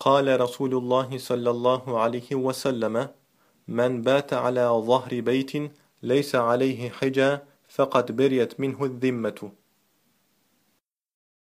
قال رسول الله صلى الله عليه وسلم من بات على ظهر بيت ليس عليه حجا فقد بريت منه الذمة.